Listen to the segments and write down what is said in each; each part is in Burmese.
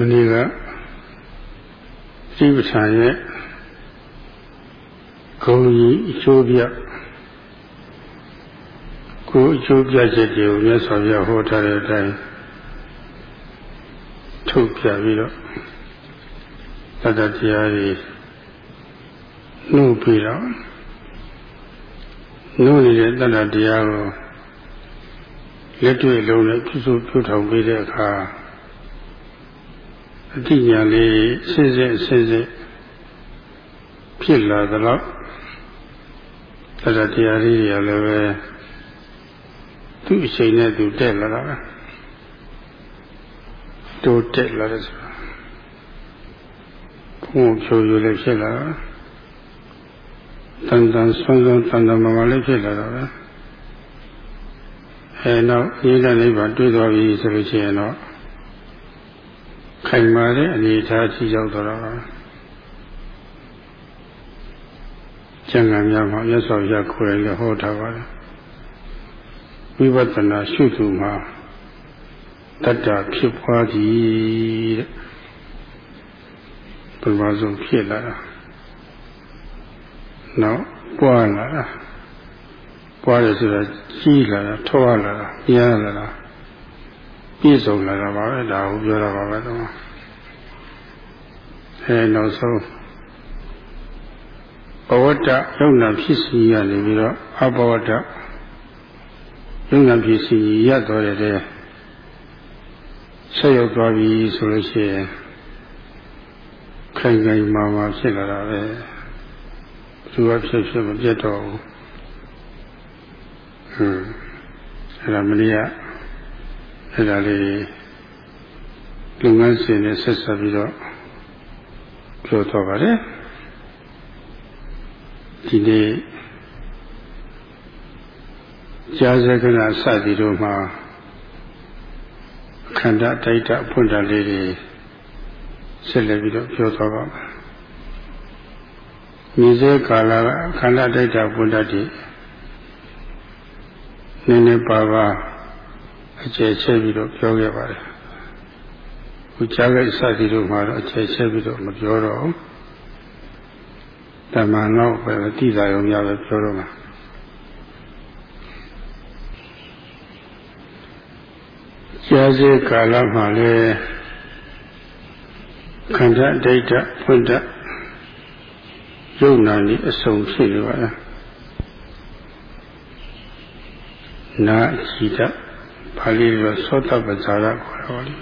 မနေ့ကစိပ္ပံရဲ့ဂုံကြီးအကျိုးပြကိုအကျိုးပြချက်တွေကိုမြတ်စွာဘုရားဟောထားတဲ့အတိုင်းထုတ်ပြပြီးတော့တတ္တတရားတွေနှုတ်ပြီးတော့နှုတ်နေတဲ့တတ္တတရားကိုလက်တွေ့လုံးနဲ့ပြုစုပြုထောင်ပြီးတဲ့အခါ အတိညာလေးစစ်စစ်စစ်စစ်ဖြစ်လာတော့တတ္တတရားလေးတွေလည်းပဲသူ့အချိန်နဲ့သူတက်လာတာတိုးတက်လာတယ်ဆိုတာဘုံဖြိုရလည်းဖြစ်လာတာတန်တန်ဆွမ်းဆွမ်းတန်တန်မာမာလည်းဖြစ်လာတာပဲအဲနောက်ဤတဲ့နိဗ္ဗာန်တွေ့သွားပြီဆိုလို့ရှိရင်တော့ ခိုင်မာတဲ့အနေအထားကြီးရောက်တော့တာကျန်ကံများမှာမြတ်စွာဘုရားကိုယ်တိုင်လည်းဟောထားပါတယ်ဝိပဿနာရှုသူမှာတတ္တဖြစ်ပွားသည်တဲ့ပထမဆုံးဖြစ်လာတာနောက်ပွားလာတာပွားတယ်ဆိုတာကြီးလာတာထွားလာတာပြားလာတာ ပြည့်စုံလာတာပါပဲဒါကိုပြောတာပါပဲတော့အဲနောက်ဆုံးဘဝတ္တယုံနာဖြစ်စီရနေပြီးတော့အဘဝတ္တယုံနာဖြစ်စီရတော်တဲ့ဆက်ရောက်သွားပြီဆိုလို့ရှိရင်ခိုင်ခိုင်မာမာဖြစ်လာတာပဲသူကဖြစ်ဖြစ်မပြတ်တော့ဘူးဟွန်းအဲ့ဒါမနေ့က အဲ့ဒါလေးလုပ်ငန်းစဉ်နဲ့ဆက်ဆက်ပြီးတော့ပြောတော့ပါတယ်ဒီနေ့ကြာစကနာစသည်တို့မှာခန္ဓာတိုက်တာဖွင့်တာလေးတွေဆက်လက်ပြီးတော့ပြောသွားပါမယ်။မြေစေကာလကခန္ဓာတိုက်တာဖွင့်တတ်တယ်။နည်းနည်းပါပါ အကျယ်ချဲပြီးတော့ပြောခဲ့ပါတယ်။ခုကြားခဲ့စသည်တို့မှာတော့အကျယ်ချဲပြီးတော့မပြောတော့ဘူး။တမန်တော့ပဲတိသာရုံများပဲပြောတော့မှာ။ကြာစေကာလမှာလည်းခန္ဓာဒိဋ္ဌဖွင့်တယုံနာနေအစုံဖြစ်နေပါလားနာကြည်တ ပါဠိလိုသောတပဇာရခေါ်တော်လေ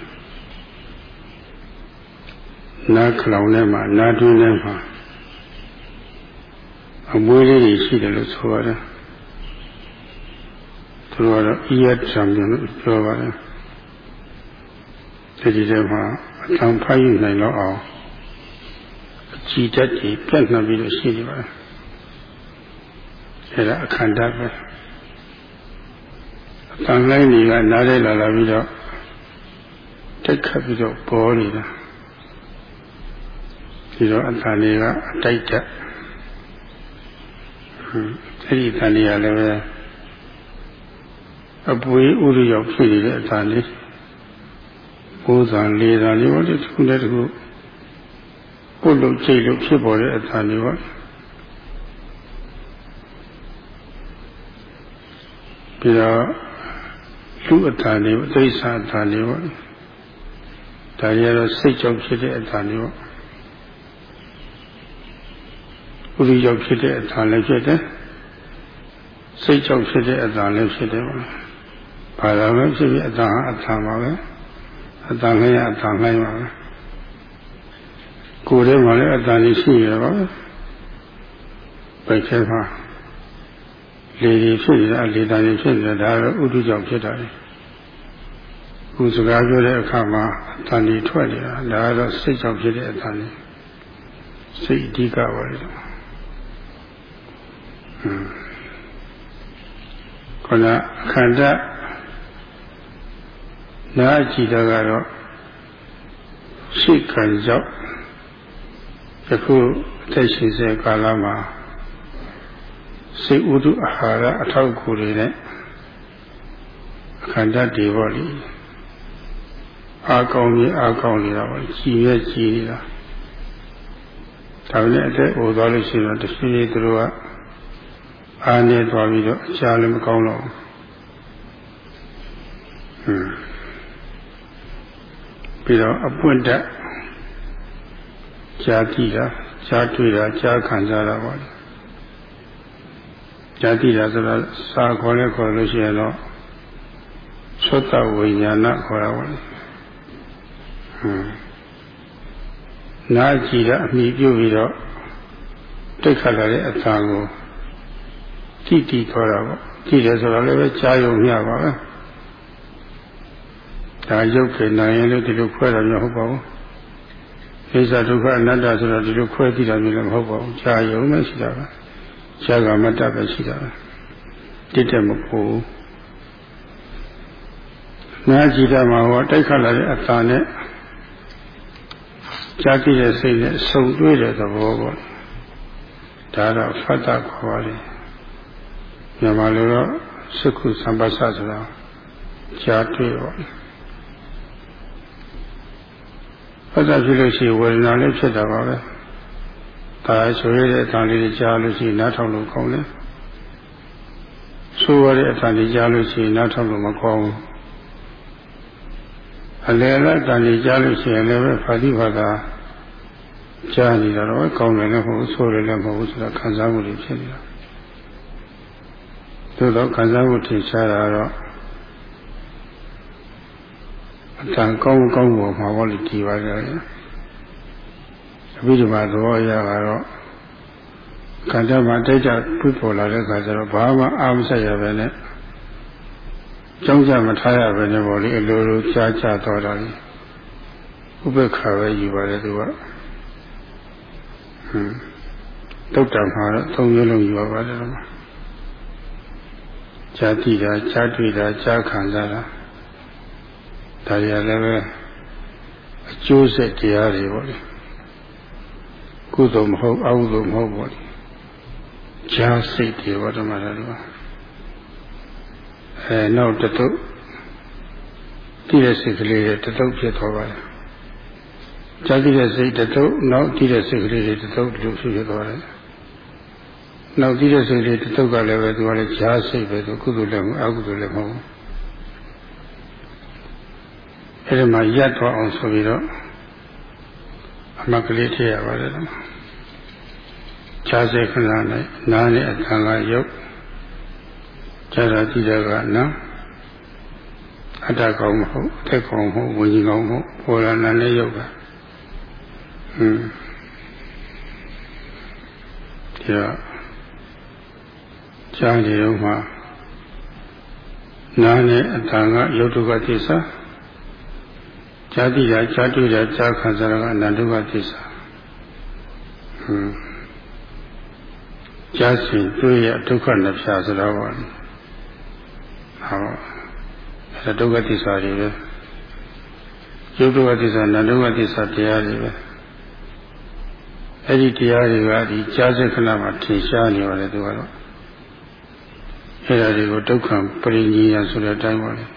နာခလောင်ထဲမှာနာတွင်းထဲမှာအမွေးလေးတွေရှိတယ်လို့ဆိုပါတယ်သူတို့ကတော့ဤယတ်ဆံပြန်လို့ပြောပါတယ်ဒီဒီထဲမှာအထံဖတ်ယူနိုင်တော့အောင်အကြည်တက်ကြီးပြတ်နှံပြီးလို့ရှိနေပါတယ်အဲဒါအခန္ဓာပဲအ တန်လိုင်းတွေကနားရဲလာလာပြီးတော့တက်ခတ်ပြီးတော့ပေါ်နေတာဒီတော့အတန်တွေကအတိုက်တက်အဲဒီတန်တွေကလည်းပဲအပွေးဥရိရောက်ဖြစ်နေတဲ့အတန်လေးကိုးစာလေးစာလေးပေါ့ဒီခုနဲ့တခုပုတ်လို့ချိန်လို့ဖြစ်ပေါ်တဲ့အထာလေးပေါ့ပြီးတော့ လူအထာလေးပေါ့သိစ္စာအထာလေးပေါ့ဒါရီကတော့စိတ်ကြောင့်ဖြစ်တဲ့အထာလေးပေါ့ဥရိကြောင့်ဖြစ်တဲ့အထာလည်းဖြစ်တယ်စိတ်ကြောင့်ဖြစ်တဲ့အထာလည်းဖြစ်တယ်ပေါ့ဘာသာပဲဖြစ်ဖြစ်အထာဟာအထာပါပဲအတန်လည်းအတန်လည်းပါပဲကိုယ်ထဲမှာလည်းအတန်ကြီးရှိရပါပဲဘယ်ထဲမှာ လေတွေဖြစ်နေတာလေတန်တွေဖြစ်နေတာဒါတော့ဥဒုကြောင့်ဖြစ်တာလေခုစကားပြောတဲ့အခါမှာအတန်တွေထွက်နေတာဒါကတော့စိတ်ကြောင့်ဖြစ်တဲ့အတန်တွေစိတ်အဓိကပါလေဟွန်းခန္ဓာခန္ဓာနာကြည့်တာကတော့ရှိခံကြောင့်ယခုအသက်ရှင်စေကာလမှာ စိတ်ဥဒုအာဟာရအထောက်အကူတွေနဲ့ခန္ဓာတွေပေါ့လေအာကောင်းကြီးအာကောင်းနေတာပါကြည်ရဲ့ကြည်နေတာဒါနဲ့အသက်ဟိုသွားလို့ရှိရင်တော့တဖြည်းဖြည်းသူတို့ကအာနေသွားပြီးတော့အချာလည်းမကောင်းတော့ဘူးပြီးတော့အပွင့်တက်ကြာတိတာကြာတွေ့တာကြာခံစားတာပါလေ ကြာတိတာဆိုတာစာခေါ်လဲခေါ်လို့ရှိရင်တော့သုတ္တဝိညာဏခေါ်တာပါလေဟွန်းနာကြည့်တာအမိပြုတ်ပြီးတော့တိတ်ခတ်လာတဲ့အသာကိုတိတိခေါ်တာပေါ့ကြည့်တယ်ဆိုတော့လည်းပဲကြားယုံမျှပါပဲဒါရုပ်ခေနိုင်ရင်လည်းဒီလိုခွဲတာမျိုးဟုတ်ပါဘူးအိစ္ဆဒုက္ခအနတ္တဆိုတော့ဒီလိုခွဲကြည့်တာမျိုးလည်းမဟုတ်ပါဘူးကြားယုံပဲရှိတာပဲ ကြားကမတ္တပဲရှိတာပဲတိတ်တယ်မပို့ဘူးနာကြည့်တာမှာဟောတိုက်ခတ်လာတဲ့အသာနဲ့ကြားကြည့်တဲ့စိတ်နဲ့စုံတွေ့တဲ့သဘောပေါ့ဒါတော့ဖတ်တာခေါ်ပါလေမြန်မာလိုတော့စက္ခုသံပါစဆိုတာကြားတွေ့ပါဖတ်တာဖြစ်လို့ရှိရင်ဝေဒနာလည်းဖြစ်တာပါပဲ ဒါဆိုရတဲ့အတန်လေးကြားလို့ရှိရင်နားထောင်လို့ကောင်းတယ်ဆိုရတဲ့အတန်လေးကြားလို့ရှိရင်နားထောင်လို့မကောင်းဘူးအလယ်လက်တန်ကြီးကြားလို့ရှိရင်လည်းပဲဖာတိဖာသာကြားနေတာတော့ကောင်းတယ်လည်းမဟုတ်ဘူးဆိုတယ်လည်းမဟုတ်ဘူးဆိုတော့ခံစားမှုတွေဖြစ်နေတာသို့တော့ခံစားမှုထင်ရှားတာတော့အတန်ကောင်းကောင်းပေါ်မှာဘောလို့ကြည်ပါကြတယ် အဘိဓမ္မာသဘောအရကတော့ခန္ဓာမှာတိတ်တပြပေါ်လာတဲ့အခါကျတော့ဘာမှအာမဆက်ရပဲနဲ့ကြောင်းကြမထားရပဲနဲ့ပေါ့လေအလိုလိုကြားချသွားတာလေဥပ္ပခါပဲယူပါတယ်သူကဟွန်းတုတ်တံမှာတော့သုံးမျိုးလုံးယူပါပါတယ်တော့ဈာတိတာဈာတွေ့တာဈာခံစားတာဒါရီလည်းပဲအကျိုးဆက်တရားတွေပေါ့လေ ကုသိုလ်မဟုတ်အကုသိုလ်မဟုတ်ပေါ့လေဈာစိတ်တွေပေါ့ဓမ္မတော်ကအဲနောက်တတုတည်တဲ့စိတ်ကလေးတွေတတုဖြစ်သွားပါတယ်ကြာကြည့်တဲ့စိတ်တတုနောက်တည်တဲ့စိတ်ကလေးတွေတတုလူဖြစ်ဖြစ်သွားတယ်နောက်တည်တဲ့စိတ်လေးတတုကလည်းပဲသူကလည်းဈာစိတ်ပဲသူကုသိုလ်လည်းမအကုသိုလ်လည်းမဟုတ်ဘူးအဲဒီမှာရပ်သွားအောင်ဆိုပြီးတော့ အမကလေးထည့်ရပါတယ်ဈာစိတ်ခဏနဲ့နားနဲ့အခံကရုပ်ကြာတာကြည့်တဲ့ကနော်အတ္တကောင်မဟုတ်အသက်ကောင်မဟုတ်ဝิญဉ်ကောင်မဟုတ်ပေါ်လာနာနဲ့ရုပ်ကဟွန်းဒီတော့ကြားနေတော့မှနာနဲ့အတ္တကရုပ်တုကသစ္စာ ဈာတိရာဈာတွေ့ရာဈာခံစားရကအနန္တုကသစ္စာဟွန်းဈာစဉ်တွေ့ရဒုက္ခနှစ်ဖြာဆိုတော့ပါဟောအဲဒုက္ခသစ္စာတွေပဲယုတ်ဒုက္ခသစ္စာနန္ဒုက္ခသစ္စာတရားတွေပဲအဲ့ဒီတရားတွေကဒီကြားစက္ခဏမှာထင်ရှားနေပါတယ်သူကတော့အဲ့ဒါတွေကိုဒုက္ခပရိညေယဆိုတဲ့အတိုင်းပါလေဒု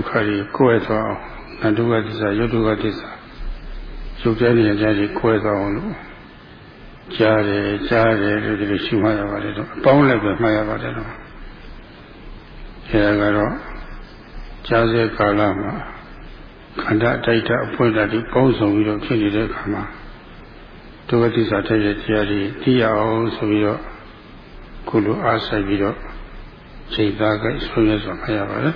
က္ခတွေကိုယ်သွားအောင်နန္ဒုက္ခသစ္စာယုတ်ဒုက္ခသစ္စာရုပ်ကြတဲ့နေရာတွေကိုယ်သွားအောင်လို့ကြားတယ်ကြားတယ်လို့ဒီလိုရှုမှတ်ရပါတယ်တော့အပေါင်းလည်းပဲမှတ်ရပါတယ်တော့အဲဒါကတော့ကြားစေကာလမှာခန္ဓာတိုက်တာအဖွင့်တာဒီပေါင်းစုံပြီးတော့ဖြစ်နေတဲ့အခါမှာဒုက္ခသစ္စာတဲ့တရားတွေသိရအောင်ဆိုပြီးတော့ခုလိုအားဆိုင်ပြီးတော့စိတ်သားကဆုံးရစွာမှတ်ရပါတယ်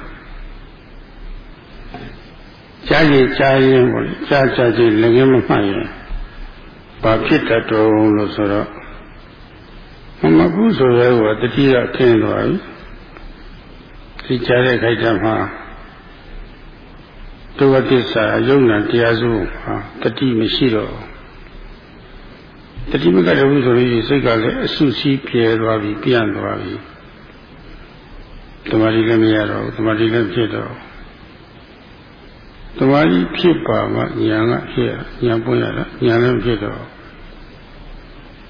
ကြားရင်ကြားရင်ပေါ့လေကြားကြားချင်းလည်းငယ်မမှတ်ရင်ဘာဖြစ်တတ်တုံးလို့ဆိုတော့မမဘူးဆိုရဲကတတိယခင်းသွားပြီဒီကြားတဲ့ခိုက်တမှာဒုက္ခသစ္စာအယုံနာတရားစုဟာတတိမရှိတော့တတိမကတဘူးဆိုရင်စိတ်ကလည်းအဆုစီးပြဲသွားပြီပြန့်သွားပြီတမာတိလည်းမရတော့ဘူးတမာတိလည်းဖြစ်တော့ တမာတိဖြစ်ပါမှညာကဖြစ်ညာပွင့်ရတာညာလည်းဖြစ်တော့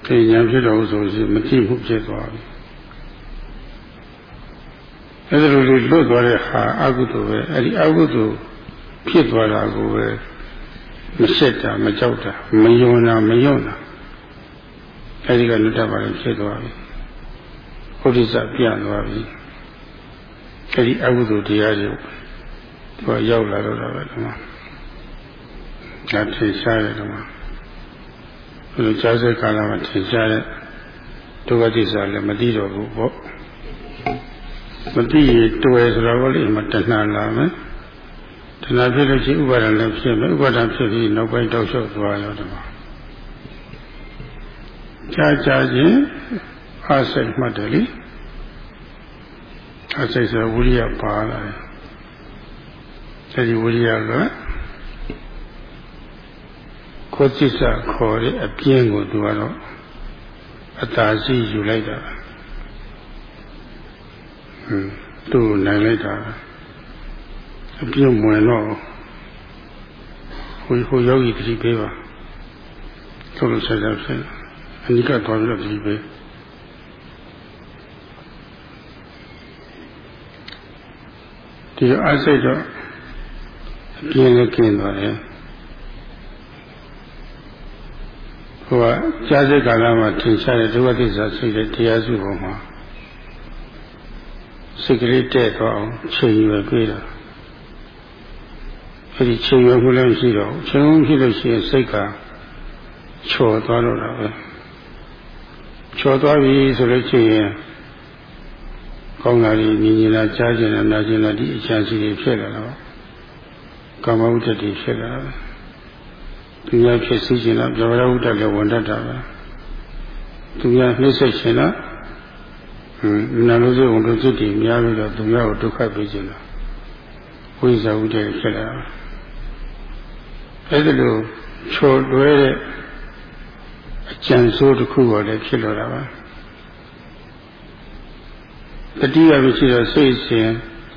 ဒီညာဖြစ်တော့ဆိုရင်မကြည့်ဘူးဖြစ်သွားပြီအဲ့ဒါလိုလွတ်သွားတဲ့ဟာအကုသိုလ်ပဲအဲ့ဒီအကုသိုလ်ဖြစ်သွားတာကိုပဲမရှက်တာမကြောက်တာမယုံတာမယုံတာအဲ့ဒီကလွတ်တတ်ပါလေဖြစ်သွားပြီဘုဒ္ဓဆပြသွားပြီအဲ့ဒီအကုသိုလ်တရားတွေ သူကရောက်လာတော့တာပဲဒီမှာဒါထင်ရှားတယ်ဒီမှာဘယ်လိုကြားစဲကာလမှာထင်ရှားတဲ့ဒုက္ခသစ္စာလည်းမသိတော့ဘူးပေါ့မသိရင်တွေ့ဆိုတော့လေမတဏှာလာမယ်တဏှာဖြစ်လို့ရှိဥပါဒံလည်းဖြစ်မယ်ဥပါဒံဖြစ်ပြီးနောက်ပိုင်းတောက်လျှောက်သွားရောဒီမှာကြာကြာချင်းအားစိတ်မှတ်တယ်လေအားစိတ်ဆိုဝိရိယပါလာတယ် အဲဒီဝိရိယကကိုယ်จิตစာခေါ်တဲ့အပြင်းကိုသူကတော့အသာစီယူလိုက်တာဟွန်းသူ့နိုင်လိုက်တာအပြင်းမဝင်တော့ဟိုဟိုယောဂီတတိပေးပါထုတ်လို့ဆက်ဆက်ဖြစ်အနိကတော့ပြီးတော့တတိပေးဒီအစိတ်တော့ အပြင်းလည်းကျင်းသွားတယ်ဟိုကကြာစိတ်ကာလမှာထင်ရှားတဲ့ဒုက္ခသစ္စာစိတ်တဲ့တရားစုပေါ်မှာစိတ်ကလေးတဲ့သွားအောင်ချိန်ရွယ်ပြေးတာအဲဒီချိန်ရွယ်မှုလည်းမရှိတော့ချိန်မှုဖြစ်လို့ရှိရင်စိတ်ကချော်သွားတော့တာပဲချော်သွားပြီဆိုလို့ရှိရင်ကောင်းတာကြီးမြင်မြင်လာကြားကျင်လာနာကျင်လာဒီအချမ်းစီတွေဖြစ်လာတော့ ကာမဝတ္တတွေဖြစ်လာတယ်သူများဖြစ်စီခြင်းလားပြောရဝတ္တလည်းဝန်တတ်တာပဲသူများနှိမ့်ဆက်ခြင်းလားဟင်းနာလို့စိတ်ဝန်တို့စိတ်တွေများပြီးတော့သူများကိုဒုက္ခပေးခြင်းလားဝိဇ္ဇာဝတ္တဖြစ်လာအဲ့ဒါလိုချော်တွဲတဲ့အကြံစိုးတစ်ခုကိုလည်းဖြစ်လာတာပါတတိယမရှိတော့စိတ်စဉ်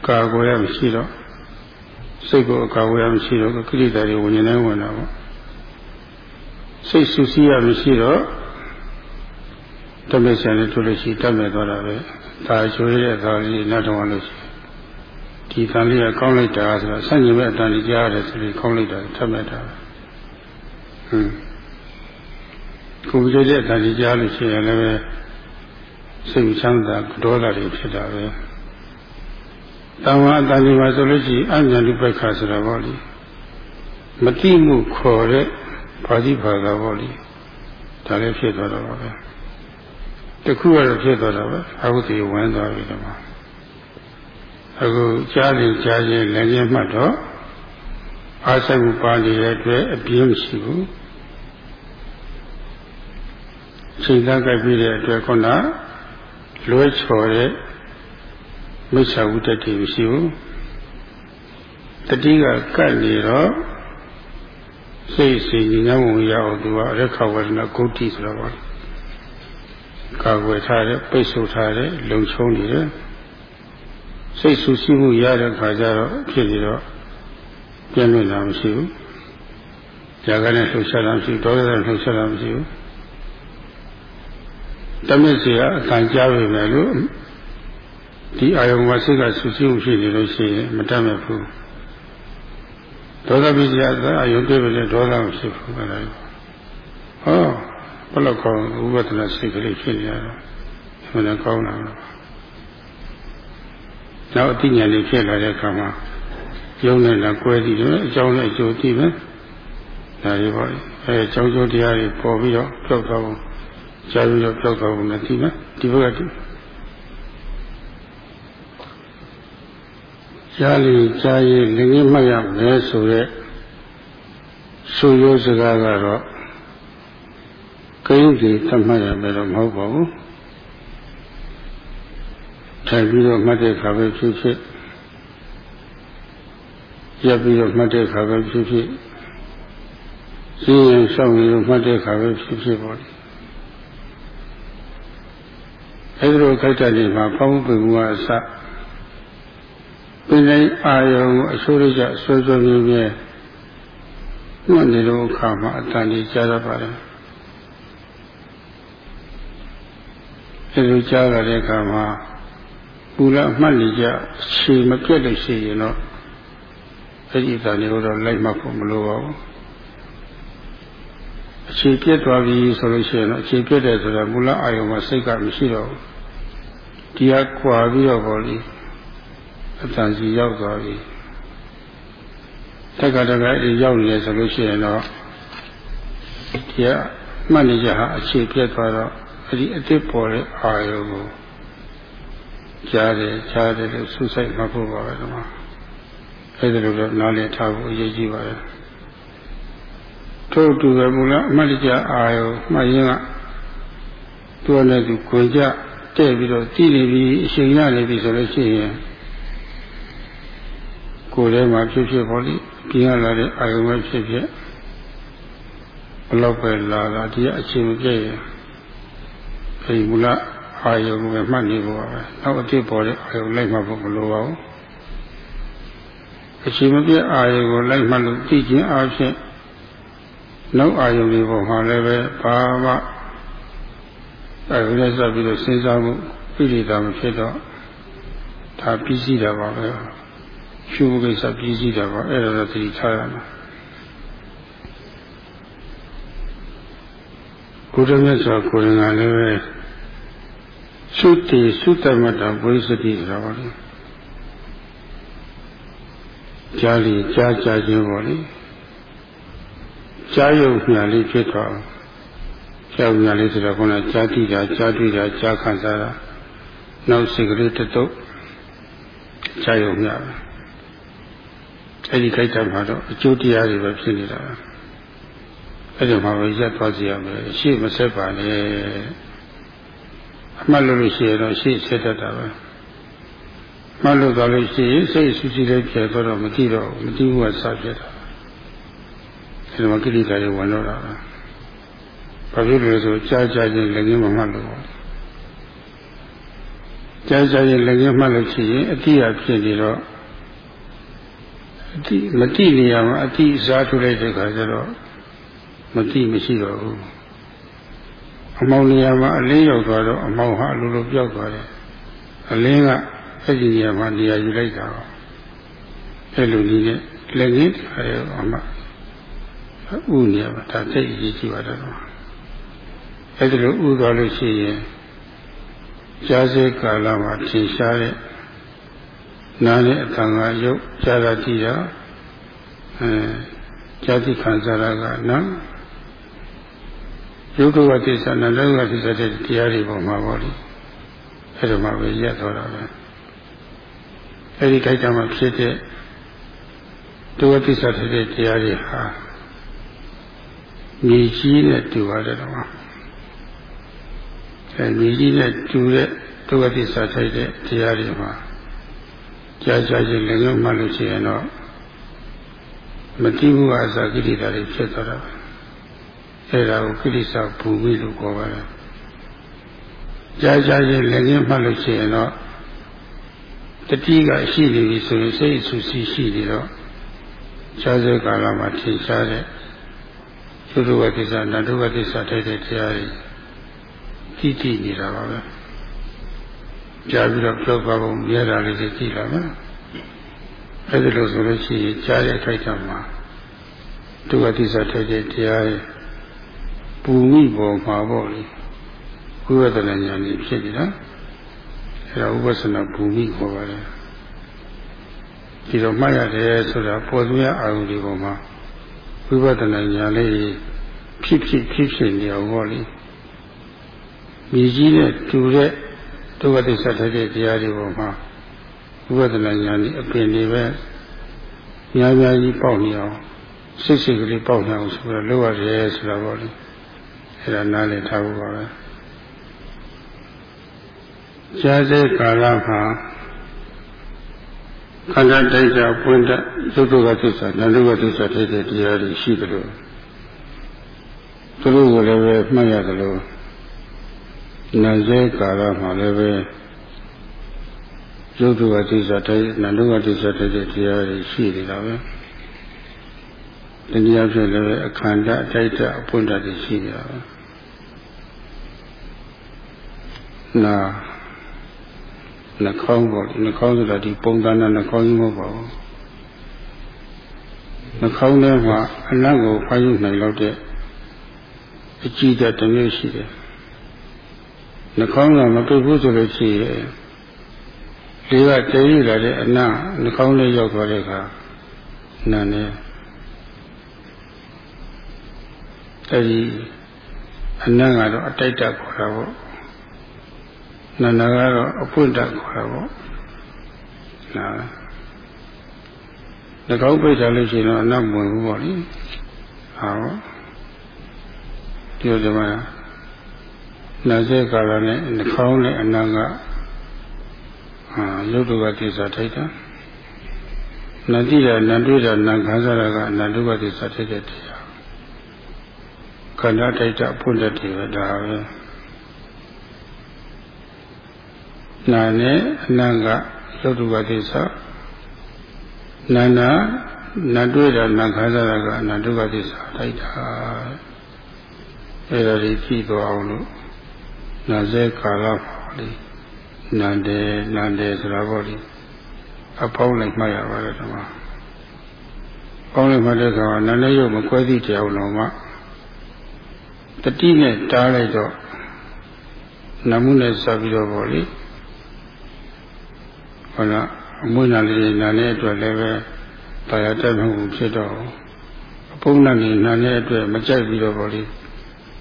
ကာကွယ်ရမရှိတော့ စိတ်ကိုအကာအကွယ်မရှိတော့ကိလေသာတွေဝင်နေဝင်တာပေါ့စိတ်ဆူဆီးရမရှိတော့တမေဆန်နဲ့တို့လို့ရှိတတ်မဲ့သွားတာပဲဒါချိုးရတဲ့သာလေးနောက်တော့လို့ရှိဒီတန်လေးကကောင်းလိုက်တာဆိုတော့ဆန့်ကျင်ဘက်အတန်ကြီးကြားရတယ်ဆိုပြီးကောင်းလိုက်တာတတ်မဲ့တာဟွန်းကိုယ်ကြည့်တဲ့အတန်ကြီးကြားလို့ရှိရင်လည်းစိတ်ချမ်းသာဒေါသတွေဖြစ်တာပဲ တန်ဝါအတန်ကြီးမှာဆိုလို့ရှိရင်အញ្ញလူပက္ခဆိုတာပေါ့လေမတိမှုခေါ်တဲ့ဘာတိဘာသာပေါ့လေဒါလည်းဖြစ်သွားတော့ပါပဲတခုကတော့ဖြစ်သွားတော့ပဲအဟုတိဝင်သွားပြီတော့အခုကြားနေကြားချင်းလည်းချင်းမှတ်တော့အားစိတ်မှုပါနေတဲ့အတွက်အပြင်းမရှိဘူးချိန်သားကြိုက်ပြီးတဲ့အတွက်ခုနလွဲချော်တဲ့ မိစ္ဆာဝတ္တတိမရှိဘူးတတိကကတ်နေတော့စိတ်စီညီညာဝင်ရအောင်သူကရခဝရဏဂုတ်တိဆိုတော့ပါကာကွယ်ထားတဲ့ပိတ်ဆို့ထားတဲ့လုံချုံနေတယ်စိတ်ဆူဆီးမှုရတဲ့ခါကျတော့ဖြစ်ပြီးတော့ပြင်းလွင့်တာမရှိဘူး။ကြာကနဲ့လှုပ်ရှားတာမရှိဘူး။ဒေါသနဲ့လှုပ်ရှားတာမရှိဘူး။တမစ်စီကအတန်ကြားပြီမယ်လို့ ဒီအာယုံမှာစိတ်ကဆူဆီးမှုရှိနေလို့ရှိရင်မတတ်မဲ့ဘူး။ဒေါသပိစယအယုံတွေ့ပြီလေဒေါသမရှိဘူးအဲ့ဒါဟောဘယ်လောက်ကောင်းဥပဒနာစိတ်ကလေးဖြစ်နေရတော့ဘယ်နဲ့ကောင်းလာတော့နောက်အသိဉာဏ်လေးဖြစ်လာတဲ့အခါမှာယုံနဲ့လည်းကွဲသည်တယ်အကြောင်းနဲ့အကျိုးသိမယ်ဒါတွေပေါ့အဲအကြောင်းကျိုးတရားတွေပေါ်ပြီးတော့ပြောက်သွားဖို့ကြာပြီးတော့ပြောက်သွားဖို့လည်းသိမယ်ဒီဘက်က ကြားလေကြားရင်လည်းငင်းမှတ်ရမယ်ဆိုတဲ့ဆိုရိုးစကားကတော့ကိန်းကြီးသတ်မှတ်ရမယ်တော့မဟုတ်ပါဘူးထိုင်ပြီးတော့မှတ်တဲ့ခါပဲဖြစ်ဖြစ်ရပ်ပြီးတော့မှတ်တဲ့ခါပဲဖြစ်ဖြစ်ရှင်းရင်ရှောင်းပြီးတော့မှတ်တဲ့ခါပဲဖြစ်ဖြစ်ပေါ့အဲဒီလိုခိုက်တဲ့နေမှာပေါင်းပင်မှုအစ ပင်တိုင်းအာယုံအဆိုးရကြဆွဆွမြင်းမြဲမှတ်နေလို့အခါမှာအတန်ကြီးကြားရပါတယ်အဲလိုကြားရတဲ့အခါမှာပူလာမှတ်နေကြခြေမပြတ်လို့ရှိရင်တော့အဲ့ဒီတန်တွေကိုတော့လိုက်မှတ်ဖို့မလိုပါဘူးအခြေပြတ်သွားပြီဆိုလို့ရှိရင်တော့အခြေပြတ်တယ်ဆိုတော့မူလအာယုံမှာစိတ်ကမရှိတော့ဘူးဒီဟာခွာပြီးတော့ပေါ့လေ အတန်စီရောက်သွားပြီတက္ကတကအိရောက်နေတယ်ဆိုလို့ရှိရင်တော့ဒီကမှတ်နေကြဟာအခြေပြတ်သွားတော့အဲ့ဒီအစ်စ်ပေါ်တဲ့အာယုံကိုကြားတယ်ကြားတယ်လို့ဆုစိတ်မှတ်ဖို့ပါပဲဒီမှာအဲ့ဒါလိုတော့နားလည်ထားဖို့အရေးကြီးပါတယ်ထို့တူပဲမူလားအမှတ်တကြအာယုံမှတ်ရင်းကသူ့နဲ့သူခွင်ကြတဲ့ပြီးတော့တည်နေပြီးအချိန်ရနေပြီဆိုလို့ရှိရင် ကိုယ်ထဲမှာဖြစ်ဖြစ်ပေါ်လိပြင်ရလာတဲ့အာယုံပဲဖြစ်ဖြစ်ဘလောက်ပဲလာလာဒီအချိန်မပြည့်ရင်အဲဒီမူလအာယုံကိုမှတ်နေဖို့ပါပဲနောက်အတိတ်ပေါ်တဲ့အာယုံလိုက်မှတ်ဖို့မလိုပါဘူးအချိန်မပြည့်အာယုံကိုလိုက်မှတ်လို့သိခြင်းအဖြစ်နောက်အာယုံတွေပေါ်မှာလည်းပဲဘာမှအာယုံနဲ့စပ်ပြီးတော့စဉ်းစားမှုပြိဋ္ဌာမဖြစ်တော့ဒါပြီးစီးတာပါပဲ ရှုဖို့ကိစ္စပြီးစီးတာပါအဲ့ဒါတော့သတိထားရမှာကိုယ်တော်မြတ်စွာကိုယ်ရင်ကလည်းပဲသုတိသုတမတ္တဘုရားစတိဆိုတာပါလေကြားလီကြားကြခြင်းပေါ့လေကြားယုံညာလေးဖြစ်တော့ကြားညာလေးဆိုတော့ခုနကြားတိတာကြားတွေ့တာကြားခံစားတာနောက်စိတ်ကလေးတတုတ်ကြားယုံညာ အဲ့ဒီခိုက်တာမှာတော့အကျိုးတရားတွေပဲဖြစ်နေတာအဲ့ဒီမှာပဲရက်သွားစီရမယ်ရှေ့မဆက်ပါနဲ့အမှတ်လို့လို့ရှိရင်တော့ရှေ့ဆက်တတ်တာပဲမှတ်လို့သွားလို့ရှိရင်စိတ်ဆူဆီလေးပြဲတော့မကြည့်တော့မကြည့်ဘူးကစပြတာဒီမှာကိလေသာတွေဝင်တော့တာပဲဘာဖြစ်လို့လဲဆိုကြားကြားချင်းလည်းငင်းမမှတ်လို့ကြားကြားချင်းလည်းငင်းမှတ်လို့ရှိရင်အတိအဖြစ်နေတော့ အတိမတိနေရမှာအတိစားထုတ်လိုက်တဲ့ခါကျတော့မတိမရှိတော့ဘူးအမောင်နေရာမှာအလင်းရောက်သွားတော့အမောင်ဟာအလိုလိုပြောက်သွားတယ်အလင်းကအဲ့ဒီနေရာမှာနေရာယူလိုက်တာအဲ့လိုနည်းနဲ့လည်းငင်းတယ်အမှဥနေရပါဒါသိအရေးကြီးပါတယ်တော့အဲ့ဒါလိုဥသွားလို့ရှိရင်ရှားစေကာလမှာထင်ရှားတဲ့ နားနဲ့အတန်ကရုပ်ရှားတာကြည့်တာအဲဇာတိခံစားရကနော်ယုတ်ကဝတိသနာလောကတိသတဲ့တရားတွေပေါ်မှာပေါ့လေအဲ့ဒါမှပဲရက်သွားတာပဲအဲ့ဒီခိုက်တာမှဖြစ်တဲ့ဒုဝတိသတဲ့တရားတွေဟာမြေကြီးနဲ့တူပါတယ်တော့အဲမြေကြီးနဲ့တူတဲ့ဒုက္ခသစ္စာထိုက်တဲ့တရားတွေမှာ ကြာကြာချင်းလည်းငုံမှလို့ရှိရင်တော့မတိဘူးအစာကိလေသာတွေဖြစ်သွားတာအဲဒါကိုကိလေသာဘူမိလို့ခေါ်ပါတယ်ကြာကြာချင်းလည်းငုံမှလို့ရှိရင်တော့တတိကရှိနေပြီဆိုရင်စိတ်ဆူဆီရှိနေတော့ရှားစေကာလမှာထင်ရှားတဲ့သုဒ္ဓဝကိစ္စနန္ဒဝကိစ္စထိုက်တဲ့တရားတွေကြည့်ကြည့်နေတာပါပဲ ကြားပြီးတော့ပြောပါဖို့မြဲတာလေးတွေကြည့်လာမယ်အဲဒီလိုဆိုလို့ရှိရင်ကြားတဲ့ထိုက်တာမှာဒုက္ခသစ္စာထိုက်တဲ့တရားရဲ့ပူမိပေါ်မှာပေါ့လေဝိပဿနာဉာဏ်ကြီးဖြစ်နေတာအဲဒါဥပဿနာပူမိခေါ်ပါတယ်ဒီတော့မှတ်ရတယ်ဆိုတာပေါ်သူရအာရုံဒီပေါ်မှာဝိပဿနာဉာဏ်လေးဖြစ်ဖြစ်ဖြစ်ဖြစ်နေအောင်ဟောလေမြေကြီးနဲ့တူတဲ့ ဒုက္ခသစ္စာတဲ့တရားတွေပေါ်မှာဝိပဿနာဉာဏ်လေးအပင်တွေပဲများများကြီးပေါက်နေအောင်စိတ်စိတ်ကလေးပေါက်နေအောင်ဆိုတော့လုပ်ရတယ်ဆိုတာပေါ့လေအဲ့ဒါနားလည်ထားဖို့ပါပဲရှားတဲ့ကာလမှာခန္ဓာတိုက်ကြပွင့်တဲ့သုတ္တကသစ္စာနန္ဒုကသစ္စာထိုက်တဲ့တရားတွေရှိတယ်လို့သူတို့ကလည်းပဲမှတ်ရတယ်လို့ နာဇဲကာလမှာလည်းပဲယုတ်တုကသစ္စာထိုက်နန္ဒုကသစ္စာထိုက်တဲ့တရားတွေရှိနေတာပဲတနည်းအားဖြင့်လည်းအခန္ဓာအတိုက်တာအပွင့်တာတွေရှိနေတာပဲနာနှာခေါင်းပေါ့နှာခေါင်းဆိုတာဒီပုံသဏ္ဍာန်နှာခေါင်းကြီးမဟုတ်ပါဘူးနှာခေါင်းထဲမှာအနတ်ကိုဖမ်းယူနိုင်လောက်တဲ့အကြည့်တဲ့တမျိုးရှိတယ် နှာခေါင်းကမပိတ်ဘူးဆိုလို့ရှိရင်လေးကတည်ရလာတဲ့အနတ်နှာခေါင်းလေးရောက်သွားတဲ့အခါနာနေအဲဒီအနတ်ကတော့အတိုက်တက်ခေါ်တာပေါ့နာနာကတော့အဖွင့်တက်ခေါ်တာပေါ့နာနှာခေါင်းပိတ်ထားလို့ရှိရင်တော့အနတ်ဝင်ဘူးပေါ့လေဟာပေါ့ဒီလိုဒီမှာ နာစေကာလနဲ့နှာခေါင်းနဲ့အနတ်ကဟာရုပ်တုကတိစ္ဆာထိုက်တာနတိရနန္တွေ့ရနံခန်းစားရကနန္တုကတိစ္ဆာထိုက်တဲ့တရားခန္ဓာတိုက်တာဖွင့်တဲ့တည်းပဲဒါပဲနာနဲ့အနံကရုပ်တုကတိစ္ဆာနာနာနန္တွေ့ရနံခန်းစားရကနန္တုကတိစ္ဆာထိုက်တာအဲ့ဒါကြီးကြည့်သွားအောင်လို့ နာစေကာလပါလေနန္တေနန္တေဆိုတာပေါ့လေအပေါင်းလိုက်မှတ်ရပါတယ်ဓမ္မပေါင်းလိုက်မှတ်တဲ့အခါနန္တေရုပ်မကွဲသည့်တရားလုံးမှတတိနဲ့တားလိုက်တော့နမှုနဲ့ဆက်ပြီးတော့ပေါ့လေဟုတ်လားအမွှေးနာလေးနာနဲ့အတွက်လည်းပဲတရားတက်မှုဖြစ်တော့အပုံနဲ့နာနဲ့အတွက်မကြိုက်ပြီးတော့ပေါ့လေ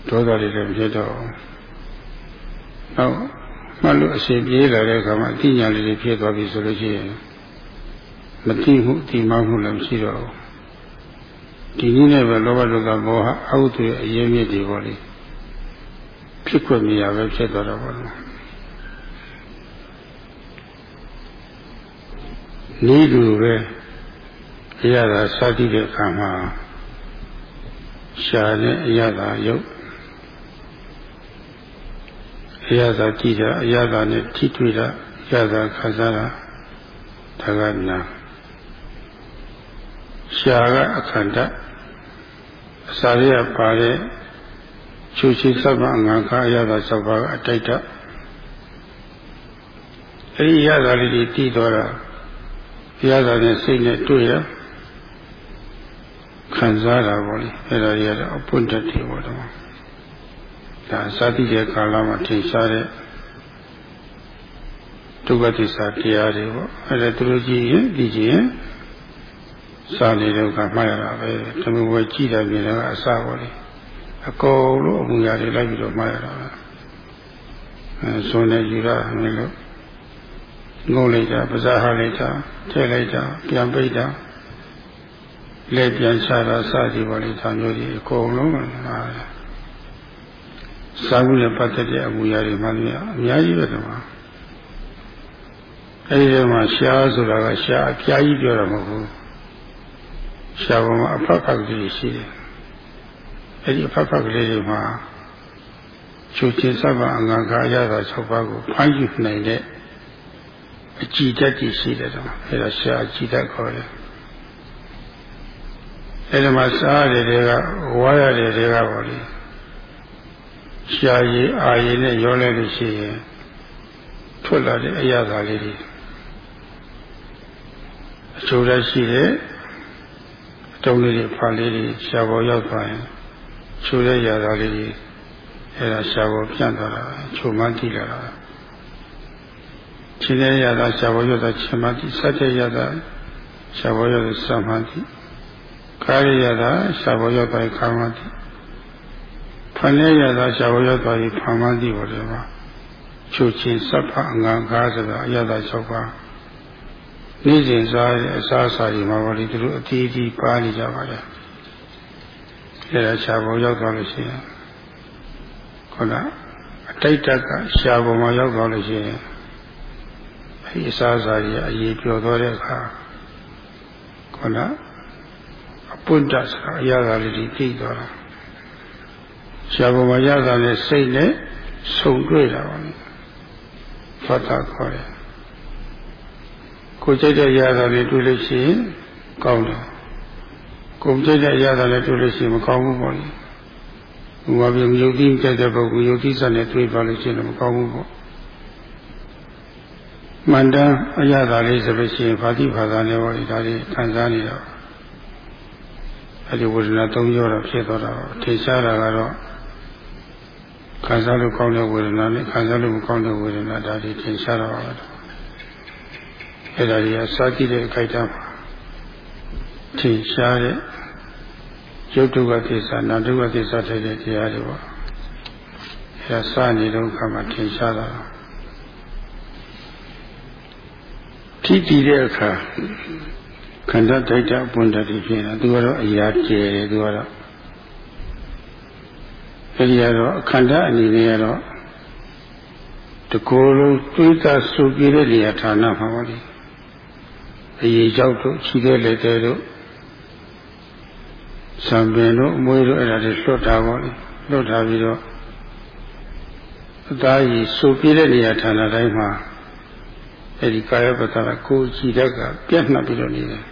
ဒေါသတွေလည်းဖြစ်တော့ နောက်မှလို့အရှင်ပြေးလာတဲ့အခါမှာအတိညာလေးတွေဖြစ်သွားပြီဆိုလို့ရှိရင်မတိမှုအတိမမှုလည်းမရှိတော့ဘူးဒီနည်းနဲ့ပဲလောဘဒေါသမောဟအဟုတုရဲ့အရင်မြစ်တွေပေါ့လေဖြစ်ခွင့်မရပဲဖြစ်သွားတော့ပါလို့နီးလူပဲအရသာစသည်တဲ့အခါမှာရှာနဲ့အရသာရုပ် အရသာကြည့်တာအရသာနဲ့ထိတွေ့တာအရသာခံစားတာဒါကနာရှာကအခန္ဓာအစာရပါတဲ့ချူချီသဗ္ဗငါခအရသာသဗ္ဗအတိုက်တအဲဒီအရသာလေးတွေတည်သွားတာအရသာနဲ့စိတ်နဲ့တွေ့ရခံစားတာပေါ့လေအဲဒါကြီးကတော့အပွင့်တတ်တယ်ပေါ့တော့ ဒါစသည်တဲ့ကာလမှာထင်ရှားတဲ့ဒုက္ခသစ္စာတရားတွေပေါ့အဲဒါသူတို့ကြည့်ရင်ဒီကြည့်ရင်စာနေတော့ကမှတ်ရတာပဲတမဝဲကြည့်တယ်မြင်တယ်ကအစပေါ့လေအကုန်လုံးအမှုရာတွေလိုက်ပြီးတော့မှတ်ရတာပဲအဲဆိုနေယူရမယ်လို့ငုံလိုက်တာပါးစားဟာလိုက်တာထည့်လိုက်တာပြန်ပိတ်တာလက်ပြန်ချတာစသည်ပေါ့လေဒါမျိုးတွေအကုန်လုံးမှတ်ရတာ စာမှုနဲ့ပတ်သက်တဲ့အမူအရာတွေမှလည်းအများကြီးပဲတော့အဲဒီထဲမှာရှားဆိုတာကရှားအပြားကြီးပြောတာမဟုတ်ဘူးရှားပေါ်မှာအဖက်ဖက်ကလေးရှိတယ်အဲဒီအဖက်ဖက်ကလေးတွေမှာချုပ်ချင်းစပ်ပါအငါခါရတာ၆ပါးကိုဖမ်းယူနိုင်တဲ့အကြည်တက်ကြီးရှိတယ်တော့အဲဒါရှားအကြည်တက်ခေါ်တယ်အဲဒီမှာစားရတဲ့တွေကဝါရတဲ့တွေကပေါ့လေ ရှားရည်အာရည်နဲ့ရောလဲလို့ရှိရင်ထွက်လာတဲ့အရာသာလေးတွေအချိုးတည်းရှိတဲ့အတုံးလေးတွေဖာလေးတွေရှားပေါ်ရောက်သွားရင်ချိုးတဲ့ရာသာလေးတွေအဲဒါရှားပေါ်ပြန့်သွားတာချိုးမှန်းကြည့်လာတာချင်းတဲ့ရာသာရှားပေါ်ရောက်တာချင်းမှန်းကြည့်ဆက်တဲ့ရာသာရှားပေါ်ရောက်တာစမှန်းကြည့်ကာရရာသာရှားပေါ်ရောက်တာခါမှန်းကြည့် ဖန်လေးရသာရှားဝရောက်သွားပြီးဖန်မှန်းသိပါလေပါချုပ်ချင်းစပ်ဖအငါကားဆိုတာအရသာ၆ပါးနေ့စဉ်စားတဲ့အစားအစာတွေမှာပါလေသူတို့အတီးအတီးပါနေကြပါလေအဲဒါရှားပေါ်ရောက်သွားလို့ရှိရင်ခုနအတိတ်တကရှားပေါ်မှာရောက်သွားလို့ရှိရင်အဲဒီအစားအစာတွေအရေးပြောသွားတဲ့အခါခုနအပွင့်တဆိုတာအရာသာလေးတွေသိသွားတာ ရှားပေါ်မှာရတာနဲ့စိတ်နဲ့ဆုံတွေ့တာပါလေဖတ်တာခေါ်တယ်ကိုကြိုက်တဲ့ရတာလေးတွေ့လို့ရှိရင်ကောင်းတယ်ကိုကြိုက်တဲ့ရတာလေးတွေ့လို့ရှိရင်မကောင်းဘူးပေါ့လေဟိုဘာဖြစ်ယုတ်တိကြိုက်တဲ့ပုဂ္ဂိုလ်ယုတ်တိစနဲ့တွေ့ပါလို့ရှိရင်မကောင်းဘူးပေါ့မှန်တမ်းအရသာလေးဆိုလို့ရှိရင်ဖာတိဖာသာနဲ့ဟောဒီဒါလေးခံစားနေတော့အဲဒီဝေဒနာသုံးကြောတော့ဖြစ်သွားတာထင်ရှားတာကတော့ ခံစားလို့ကောင်းတဲ့ဝေဒနာနဲ့ခံစားလို့မကောင်းတဲ့ဝေဒနာဒါတွေထင်ရှားတော့ပါတော့အဲဒါကြီးအစကြည့်တဲ့အခိုက်အတန့်ထင်ရှားတဲ့ရုပ်တုကသစ္စာနာတုကသစ္စာထိုက်တဲ့တရားတွေပေါ့အဲစနေတော့ခါမှထင်ရှားတာထိတည်တဲ့အခါခန္ဓာတိုက်တာပွင့်တတ်ဖြစ်နေတာသူကတော့အရာကျယ်တယ်သူကတော့ အဲဒီကတော့အခန္ဓာအနေနဲ့ကတော့တကိုယ်လုံးတွေးတာစုပြတဲ့နေရာဌာနမှာပါလေအရေးကြောက်တို့ခြိတဲ့လက်တဲ့တို့ဆံပင်တို့အမွေးတို့အဲ့ဒါတွေလွတ်တာပေါ့လေလွတ်ထားပြီးတော့အသားကြီးစုပြတဲ့နေရာဌာနတိုင်းမှာအဲ့ဒီကာယပတ္တကကိုယ်ကြည်တက်ကပြတ်နှပ်ပြီးတော့နေတယ်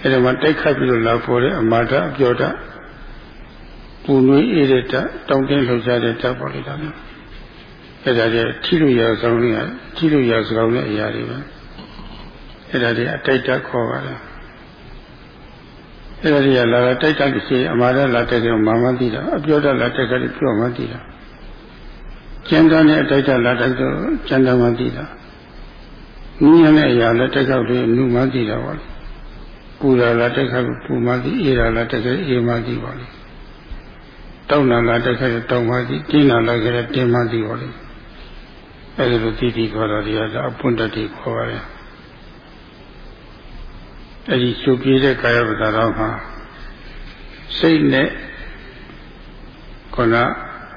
အဲ့ဒါမှတိုက်ခတ်ပြီးတော့လာပေါ်တဲ့အမာဒအပြောတ ပူနွေးအေးတဲ့တတောင်းတင်းလှုပ်ရှားတဲ့တပေါ်လိုက်တာလေအဲ့ဒါကျထိလို့ရဆောင်နေရထိလို့ရဆောင်တဲ့အရာတွေပဲအဲ့ဒါတွေအတိုက်တက်ခေါ်ပါလားအဲ့ဒါတွေကလာတိုက်တက်ရှိအမာဒလာတက်ကြမာမသိတာအပြောတလာတက်ကြပြောမှသိတာကျန်တဲ့နဲ့အတိုက်တက်လာတက်တော့ကျန်တယ်မှသိတာနည်းရတဲ့အရာလည်းတက်ကြောက်တယ်နုမှသိတာပါလေပူလာလားတက်ခါပူမှသိအေးလာလားတက်ခါအေးမှသိပါလေ တောင်းလာလားတက်ခါတောင်းမှသိတင်းလာလားကြတဲ့တင်းမှသိပါလေအဲဒီလိုတည်တည်ခေါ်တာတွေကအပွင့်တတ်တွေခေါ်ပါတယ်အဲဒီရှုပ်ပြေးတဲ့ကာယပဒါတော်မှာစိတ်နဲ့ခုန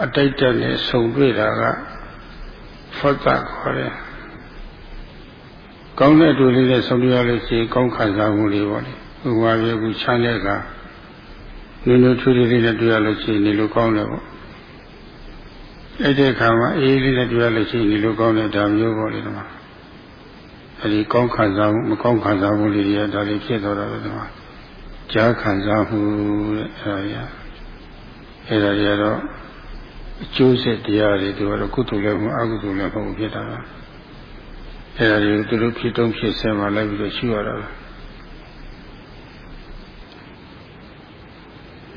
အတိတ်တက်နဲ့ဆုံတွေ့တာကဖတ်တာခေါ်တယ်ကောင်းတဲ့အတူလေးနဲ့ဆုံတွေ့ရလို့ရှိရင်ကောင်းခံစားမှုလေးပေါ့လေဥပမာပြခုချမ်းတဲ့က နုနုထူးထူးလေးနဲ့တွေ့ရလို့ရှိရင်ဒီလိုကောင်းတယ်ပေါ့အဲ့ဒီခါမှာအေးလေးနဲ့တွေ့ရလို့ရှိရင်ဒီလိုကောင်းတဲ့ဒါမျိုးပေါ့လေဒီမှာအဲဒီကောင်းခံစားမှုမကောင်းခံစားမှုလေးတွေကဒါလေးဖြစ်သွားတာပဲဒီမှာကြားခံစားမှုတဲ့အဲဒါကြီးအဲဒါကြီးကတော့အကျိုးဆက်တရားတွေသူကတော့ကုသိုလ်လည်းမဟုတ်အကုသိုလ်လည်းမဟုတ်ဖြစ်တာပါအဲဒါကြီးသူတို့ဖြစ်တုံးဖြစ်ဆဲမှာလိုက်ပြီးတော့ရှိရတာပဲ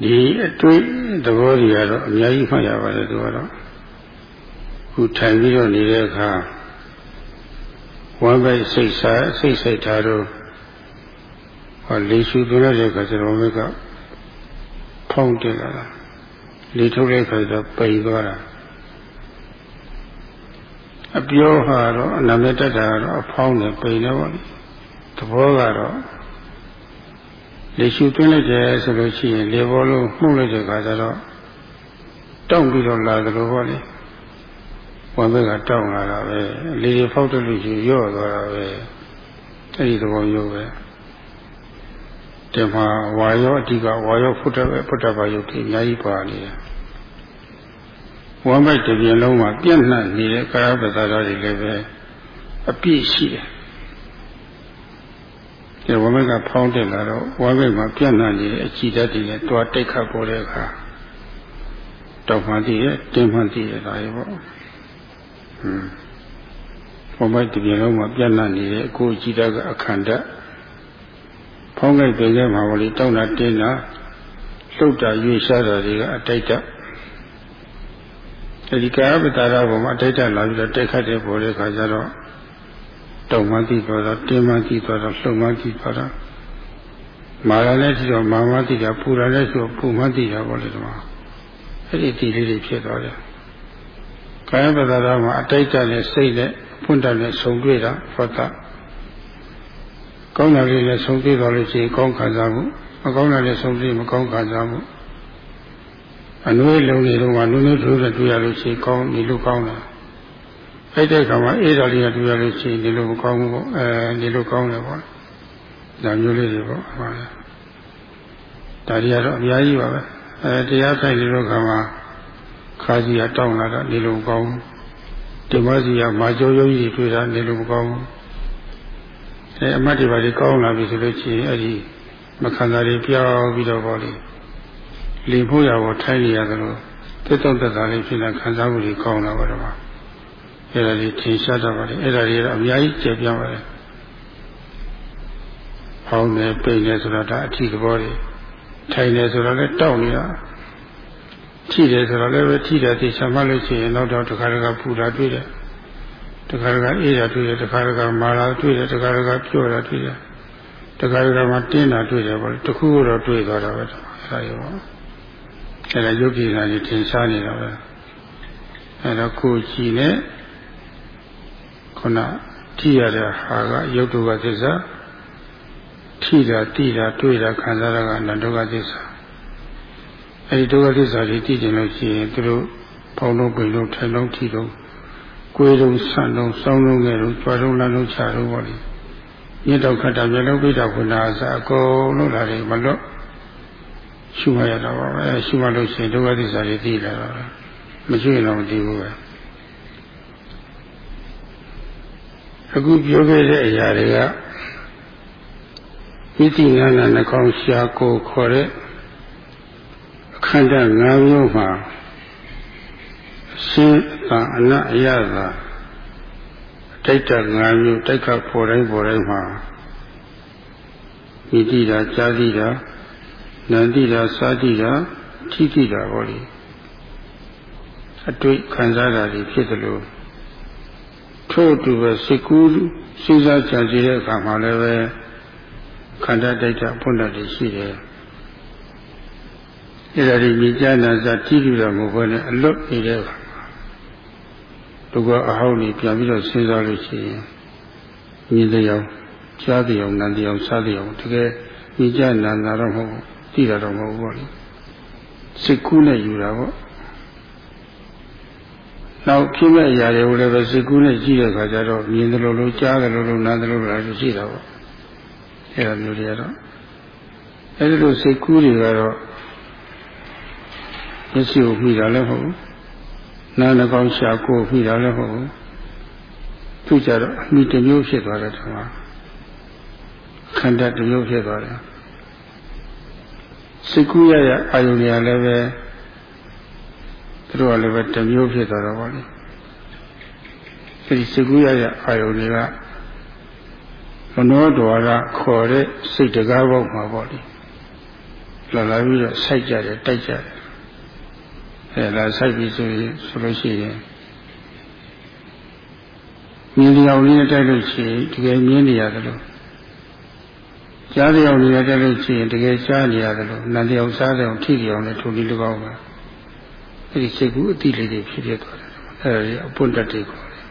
ဒီအတွေ့သဘောတွေကတော့အများကြီးမှတ်ရပါတယ်သူကတော့ခုထိုင်ပြီးတော့နေတဲ့အခါဝမ်းပိုက်စိတ်စားစိတ်စိတ်ထားတော့ဟောလေရှုသွရတဲ့အခါကျတော့မိကဖောင်းတက်လာတာလေထုတ်တဲ့အခါကျတော့ပိန်သွားတာအပြောဟာတော့အနာမတတ်တာကတော့အဖောင်းနဲ့ပိန်တော့ပါလိသဘောကတော့ လေရှုသွင်းလိုက်တယ်ဆိုလို့ရှိရင်လေဘောလုံးမှုန့်လိုက်တဲ့အခါကျတော့တောင့်ပြီးတော့လာတယ်လို့ပေါ့လေဝမ်းဘက်ကတောင့်လာတာပဲလေတွေဖောက်တယ်လို့ရှိရော့သွားတာပဲအဲ့ဒီသဘောမျိုးပဲဒီမှာဝါရောအဓိကဝါရောဖုတ္တပဲဖုတ္တဘာယုတ်ကြီးအများကြီးပါနေတယ်ဝမ်းဘက်တစ်ပြင်လုံးမှာပြန့်နှံ့နေတဲ့ကာယပဇာတော်တွေလည်းပဲအပြည့်ရှိတယ် ဒီဝမ်းဘက်ကဖောင်းတက်လာတော့ဝမ်းဘက်မှာပြန့်နှံ့နေတဲ့အကြည့်တတ်တွေနဲ့တွားတိတ်ခတ်ပေါ်တဲ့အခါတော့မှတည်ရဲ့တင်းမှတည်ရဲ့ဒါရေပေါ့ဟွန်းဘုံမိုက်တပြေလုံးမှာပြန့်နှံ့နေတဲ့အကိုကြည့်တတ်ကအခန္ဓာဖောင်းလိုက်ပြင်ထဲမှာဗောလေတောင်းတာတင်းတာလှုပ်တာရွေ့ရှားတာတွေကအတိတ်တအဲဒီကာယပတာရဘုံမှာအတိတ်တလာပြီးတော့တိုက်ခတ်တဲ့ပေါ်တဲ့ခါကျတော့ တုံမှတိသွားတော့တင်းမှတိသွားတော့လှုပ်မှတိသွားတော့မာရလည်းရှိတော့မာမတိတာပူရလည်းရှိတော့ပူမှတိတာဗောလေဒီမှာအဲ့ဒီဒီလေးတွေဖြစ်သွားတယ်ကာယပဒါရမှာအတိတ်ကလည်းစိတ်နဲ့ဖွင့်တယ်နဲ့ဆုံတွေ့တာဖတ်တာကောင်းတာလေးလည်းဆုံတွေ့တော်လို့ရှိရင်ကောင်းခံစားမှုမကောင်းတာလည်းဆုံတွေ့မကောင်းခံစားမှုအနွေးလုံးတွေတော့ကနုနုထိုးတဲ့တွေ့ရလို့ရှိရင်ကောင်းဒီလိုကောင်းတာ အဲ့တဲ့ခါမှာအေးတော်လေးကတွေ့ရလို့ရှိရင်ဒီလိုမကောင်းဘူးပေါ့အဲဒီလိုကောင်းတယ်ပေါ့ဒါမျိုးလေးတွေပေါ့ဟုတ်ပါလားဒါတွေကတော့အများကြီးပါပဲအဲတရားဆိုင်တဲ့ခါမှာခါကြီးကတောင်းလာတာနေလို့ကောင်းဒီမစီကမာကျော်ရုံးကြီးတွေ့တာနေလို့မကောင်းအဲအမတ်တွေပါလေကောင်းလာပြီဆိုလို့ရှိရင်အဲ့ဒီမခန္ဓာတွေပြောင်းပြီးတော့ပေါ့လေလေဖို့ရပေါ်ထိုင်းနေရတယ်လို့တက်တော့တက်တာလေးဖြစ်လာခံစားမှုတွေကောင်းလာပါတော့ အဲအဲ့ဒါလေးထင်ရှားတော့ပါလေအဲ့ဒါတွေတော့အများကြီးကျေပြပါလေဟောင်းနေပိတ်နေဆိုတော့ဒါအထီးသဘောတွေထိုင်နေဆိုတော့လည်းတောက်နေတာထိတယ်ဆိုတော့လည်းပဲထိတယ်သိချမှတ်လို့ရှိရင်တော့တခါတခါပူတာတွေ့တယ်တခါတခါအေးတာတွေ့တယ်တခါတခါမာတာတွေ့တယ်တခါတခါပြော့တာတွေ့တယ်တခါတခါမှတင်းတာတွေ့တယ်ပေါ့လေတခုတော့တွေ့သွားတာပဲအဲ့ဒါရောအဲ့ဒါယုတ်ပြည်သာကြီးထင်ရှားနေတာပဲအဲ့တော့ကိုကြည့်နဲ့ ခုနထိရတဲ့ဟာကယုတ်တုကသစ္စာထိတာတိတာတွေ့တာခံစားတာကနန္ဒုကသစ္စာအဲဒီဒုက္ခသစ္စာတွေသိကြလို့ရှိရင်သူတို့ပေါင်းလုံးပိန်လုံးထိုင်လုံးထိလုံးကိုယ်လုံးဆန့်လုံးစောင်းလုံးငယ်လုံးကြွားလုံးလမ်းလုံးချလုံးပေါ့လေမြတ်တော်ခတ္တမျက်လုံးပိတာခုနာစာအကုန်လုံးလာတယ်မလွတ်ရှုမှရတာပါပဲရှုမှလို့ရှိရင်ဒုက္ခသစ္စာတွေသိလာတာမရှိရင်တော့မသိဘူးပဲ အခုပြောခဲ့တဲ့အရာတွေကဝိတိညာဏနှကောင်းရှာကိုခေါ်တဲ့အခန္ဓာ၅မျိုးမှာရှင်းသာအနအယသာတိုက်တ၅မျိုးတိုက်ကပေါ်တိုင်းပေါ်တိုင်းမှာမိတိတာကြာတိတာနန္တိတာစာတိတာထိတိတာဟောလေအတွေ့ခံစားတာတွေဖြစ်သလို ထို့အတူပဲစိတ်ကူးစဉ်းစားကြံစည်တဲ့အခါမှာလည်းပဲခန္ဓာတိုက်တာဖွင့်တတ်တယ်ရှိတယ်အဲ့ဒါဒီမြကြနာစာတိတိတော်မဟုတ်ဘဲနဲ့အလွတ်နေတဲ့အခါသူကအဟောင်းကြီးပြန်ပြီးတော့စဉ်းစားလို့ရှိရင်မြင်တဲ့အောင်ကြားတဲ့အောင်နားတဲ့အောင်စားတဲ့အောင်တကယ်မြကြနာနာတော့မဟုတ်တိတာတော့မဟုတ်ဘူးလေစိတ်ကူးနဲ့ယူတာပေါ့ နောက်ဖြစ်မဲ့အရာတွေကိုလည်းပဲစိတ်ကူးနဲ့ကြည့်တဲ့အခါကျတော့မြင်တယ်လို့လို့ကြားတယ်လို့လို့နားတယ်လို့လည်းရှိတာပေါ့အဲ့လိုမျိုးတွေကတော့အဲ့ဒီလိုစိတ်ကူးတွေကတော့မျက်စိကိုမိတာလည်းမဟုတ်ဘူးနားနှကောင်းရှာကိုမိတာလည်းမဟုတ်ဘူးသူကြတော့အမိတစ်မျိုးဖြစ်သွားတယ်ဒီမှာခန္ဓာတစ်မျိုးဖြစ်သွားတယ်စိတ်ကူးရရအာယုန်တွေလည်းပဲ သူတို့ကလည်းပဲတစ်မျိုးဖြစ်သွားတော့ဗောလေအဲဒီစိတ်ကူးရရအာယုန်တွေကမနောဒွါရခေါ်တဲ့စိတ်တကားပေါက်မှာပေါ့လေလာလာပြီးတော့စိုက်ကြတယ်တိုက်ကြတယ်အဲလာစိုက်ပြီးဆိုရင်ဆိုလို့ရှိရင်မြင်တရားလေးနဲ့တိုက်လို့ရှိရင်တကယ်မြင်နေရတယ်လို့ကြားတရားလေးနဲ့တိုက်လို့ရှိရင်တကယ်ကြားနေရတယ်လို့နန္တရားစားတယ်အောင်ထိတရားနဲ့ထုံပြီး၎င်းပါ အဲဒီစိတ်ကူးအတိလေးတွေဖြစ်ဖြစ်သွားတယ်အဲဒီအပွင့်တတ်တွေခေါ်တယ်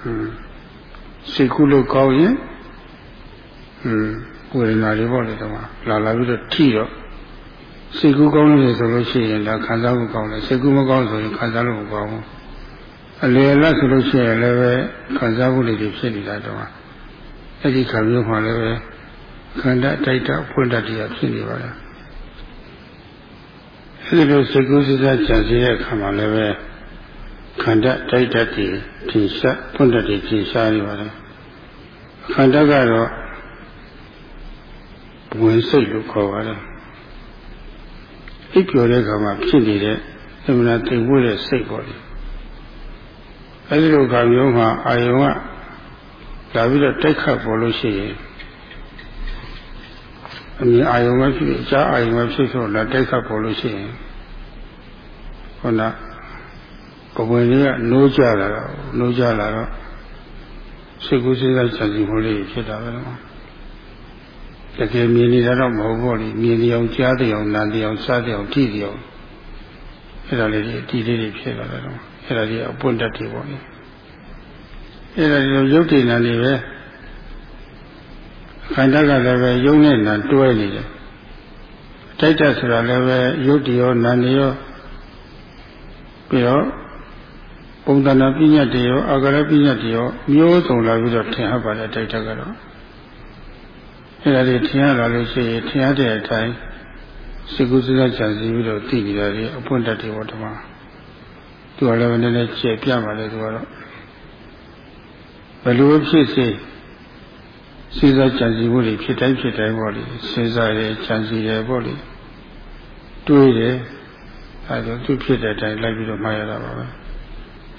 ဟွန်းစိတ်ကူးလို့ကောင်းရင်ဟွန်းဝေဒနာတွေပေါ့လေတော့လာလာပြီးတော့ထိတော့စိတ်ကူးကောင်းလို့ဆိုလို့ရှိရင်လည်းခံစားမှုကောင်းတယ်စိတ်ကူးမကောင်းဆိုရင်ခံစားလို့မကောင်းဘူးအလေလတ်ဆိုလို့ရှိရင်လည်းပဲခံစားမှုတွေဖြစ်နေတာတော့အဲ့ဒီခံမျိုးမှလည်းပဲခန္ဓာတိုက်တာဖွင့်တတ်တရားဖြစ်နေပါလား အဲ့ဒီလိုစိတ်ကူးစိတ်ကြံစည်တဲ့အခါမှာလည်းပဲခန္ဓာတိုက်တတ်တယ်ထင်ရှားဖွင့်တတ်တယ်ထင်ရှားနေပါလားခန္ဓာကတော့ဝင်စိတ်လို့ခေါ်ပါတယ်အိပ်ပျော်တဲ့ခါမှာဖြစ်နေတဲ့အမှန်တိမ်ဝဲတဲ့စိတ်ပေါ်တယ်အဲဒီလိုခါမျိုးမှာအာယုံကလာပြီးတော့တိုက်ခတ်ပေါ်လို့ရှိရင် အမြင်အာယုံပဲဖြစ်အကြားအာယုံပဲဖြစ်ဆိုလာတိုက်ခတ်ပေါ်လို့ရှိရင်ခုနပဝင်လေးကနိုးကြလာတော့နိုးကြလာတော့စိတ်ကူးစိတ်ကချင်စီမှုလေးဖြစ်တာပဲနော်တကယ်မြင်နေတာတော့မဟုတ်ဘူးလေမြင်တရားကြားတရားနာတရားစားတရားကြည့်တရားအဲ့ဒါလေးဒီဒီလေးတွေဖြစ်လာတယ်တော့အဲ့ဒါကြီးအပွင့်တတ်တယ်ပေါ့လေအဲ့ဒါဒီရုပ်တည်နာနေပဲ ခန္ဓာကလည်းပဲယုံနဲ့နာတွဲနေတယ်တိုက်တတ်ဆိုတာလည်းပဲရုပ်တည်ရောနာနေရောပြီးတော့ပုံသဏ္ဍာန်ပြညတ်တွေရောအာဂရပြညတ်တွေရောမျိုးစုံလာပြီးတော့ထင်ဟပ်ပါတယ်တိုက်တတ်ကတော့အဲ့ဒါတွေထင်ရလာလို့ရှိရင်ထင်ရတဲ့အတိုင်းစိတ်ကူးစိတ်ချစီပြီးတော့သိနေတာလေအပွင့်တတ်တယ်ဘောဓမ္မသူကလည်းနည်းနည်းကျက်ပြပါလေသူကတော့ဘယ်လိုဖြစ်စေ စိတ်စားကြံစည်မှုတွေဖြစ်တိုင်းဖြစ်တိုင်းပေါ့လေစဉ်းစားတယ်ကြံစည်တယ်ပေါ့လေတွေးတယ်အဲဒါသူဖြစ်တဲ့အတိုင်းလိုက်ပြီးတော့မှားရတာပါပဲ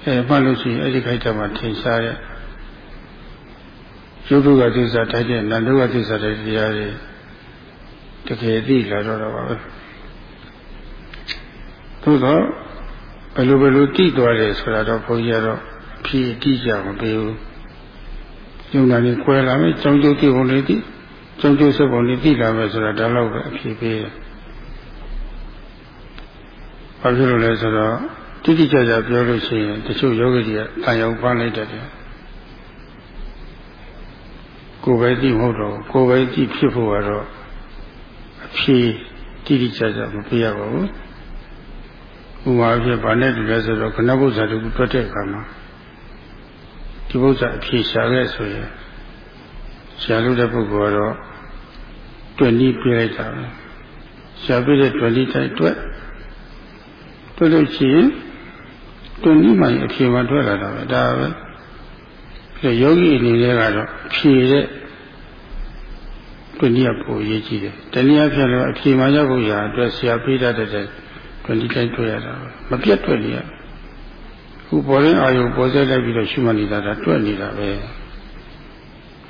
အဲမှလို့ရှိရင်အဲ့ဒီခိုက်တာမှာထင်ရှားတဲ့ရုပ်တုကသစ္စာတိုက်တဲ့နာမ်တုကသစ္စာတိုက်တရားတွေတကယ်သိလာတော့တော့ပါပဲသို့တော့ဘယ်လိုဘယ်လိုတိသွားတယ်ဆိုတာတော့ဘုန်းကြီးကတော့ဖြေတိကြမပေးဘူး ယုံနာနေခွဲလာမယ်ကြောင်းကျုပ်တိပုံလေးတိကြောင်းကျုပ်စက်ပုံလေးတိလာမယ်ဆိုတာဒါတော့ပဲအဖြေပေးတယ်ဘာဖြစ်လို့လဲဆိုတော့တိတိကျကျပြောလို့ရှိရင်တချို့ယောဂီတွေကတန်ရောက်ပန်းလိုက်တယ်ကိုယ်ပဲသိမဟုတ်တော့ကိုယ်ပဲသိဖြစ်ဖို့ကတော့အဖြေတိတိကျကျမပြရပါဘူးဥပမာဖြစ်ဗာနဲ့တူလဲဆိုတော့ခဏဘုရားတူတွတ်တဲ့အခါမှာ ဒီဘုရားအဖြေရှာခဲ့ဆိုရင်ရှာလို့တဲ့ပုဂ္ဂိုလ်ကတော့တွင်နည်းပြလိုက်တာပဲရှာပြတဲ့တွင်နည်းတိုင်းတွက်တွက်လို့ရှိရင်တွင်နည်းမှအဖြေမှထွက်လာတာပဲဒါပဲအဲယောဂီအနေနဲ့ကတော့ဖြေတဲ့တွင်နည်းကပိုရေးကြည့်တယ်တနည်းအားဖြင့်လည်းအဖြေမှရောက်ဖို့ရာအတွက်ဆရာပေးတတ်တဲ့တွင်နည်းတိုင်းတွေ့ရတာပဲမပြတ်တွေ့နေရ ခုပေါ်ရင်အာယုပေါ်စေလိုက်ပြီးတော့ရှုမှတ်နေတာဒါတွေ့နေတာပဲ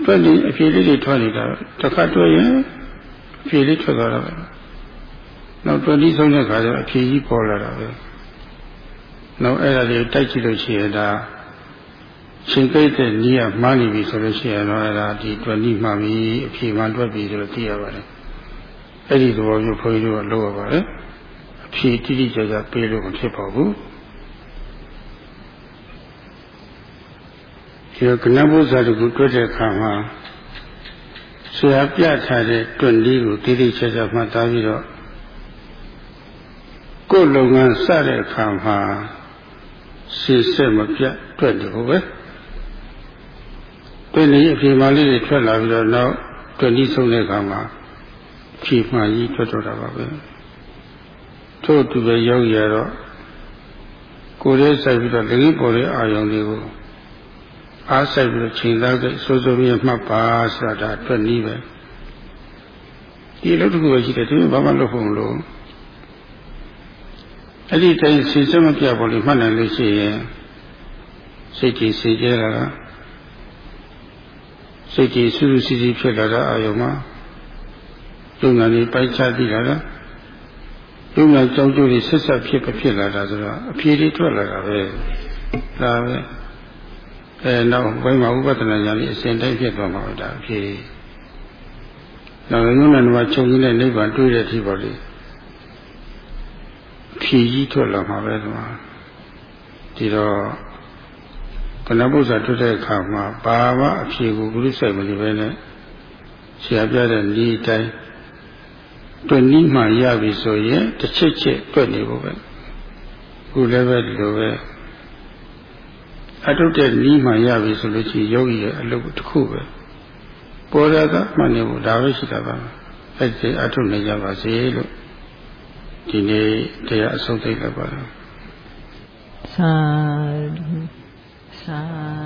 တွက်နေအဖြေလေးတွေထွက်နေတာတစ်ခါတွေ့ရင်အဖြေလေးထွက်သွားတာပဲနောက်တွက်ပြီးဆုံးတဲ့ခါကျအဖြေကြီးပေါ်လာတာပဲနောက်အဲ့ဒါတွေတိုက်ကြည့်လို့ရှိရင်ဒါရှင်ကိတ်တဲ့နီးကမှားနေပြီဆိုလို့ရှိရင်တော့အဲ့ဒါဒီတွက်ပြီးမှပြီအဖြေမှတွက်ပြီဆိုတော့သိရပါတယ်အဲ့ဒီသဘောမျိုးခွန်ကြီးတို့ကလုပ်ရပါတယ်အဖြေတိတိကျကျပေးလို့မဖြစ်ပါဘူး ဒီကနဘုဇာတကူတွေ့တဲ့အခါမှာဆရာပြထားတဲ့တွန့်လေးကိုတိတိကျကျမှတ်သားပြီးတော့ကိုယ်လုပ်ငန်းစတဲ့အခါမှာစီစစ်မပြတ်တွေ့တယ်ဟုတ်ပဲတွေ့နေအပြင်မှာလေးတွေထွက်လာပြီးတော့နောက်တွန့်ဒီဆုံးတဲ့အခါမှာဖြေမှန်ကြီးထွက်တော့တာပါပဲထို့သူပဲရောက်ရတော့ကိုယ်ရဲ့စိုက်ပြီးတော့လက်ပေါ်တဲ့အာယုံတွေကို အားဆိုင်ပြီးတော့ချိန်သားတဲ့စိုးစိုးမြတ်မှတ်ပါဆိုတာအတွက်နည်းပဲဒီလိုတစ်ခုပဲရှိတယ်ဒီဘာမှလုပ်ဖို့မလို့အဲ့ဒီတိုင်းစီစမပြပေါ်လို့မှတ်နိုင်လို့ရှိရင်စိတ်ကြီးစေကြတာကစိတ်ကြီးစူးစူးစီးစီးဖြစ်လာတာအာယုံမှာယုံနာနေပိုက်ချသိလာတာယုံနာကြောင်းကျိုးတွေဆက်ဆက်ဖြစ်ဖြစ်လာတာဆိုတော့အဖြေတွေထွက်လာတာပဲဒါပဲ အဲနောက်ဘယ်မှာဥပဒနာညာလေးအစဉ်တိုင်းဖြစ်သွားမှာဒါအဖြစ်နောက်ရုံးနဲ့တော့ချုပ်ရင်းတဲ့နိဗ္ဗာန်တွေ့တဲ့အထိပါလေဖြည်ကြီးထွက်လာမှာပဲဒီမှာဒီတော့ကနဘုရားတွေ့တဲ့အခါမှာဘာမှအဖြေကိုဘုရုစိုက်မလို့ပဲနဲ့ဆရာပြတဲ့ဤတိုင်းတွေ့နည်းမှရပြီဆိုရင်တစ်ချက်ချက်တွေ့နေဖို့ပဲခုလည်းပဲဒီလိုပဲ အတုတဲ့နီးမှရပြီဆိုလို့ရှိရင်ယောဂီရဲ့အလုပ်တစ်ခုပဲပေါ်ရတာမှန်နေဖို့ဒါပဲရှိတာပါအဲ့ဒီအထုနေကြပါစေလို့ဒီနေ့တရားအဆုံးသိပ်လိုက်ပါတော့သာသာ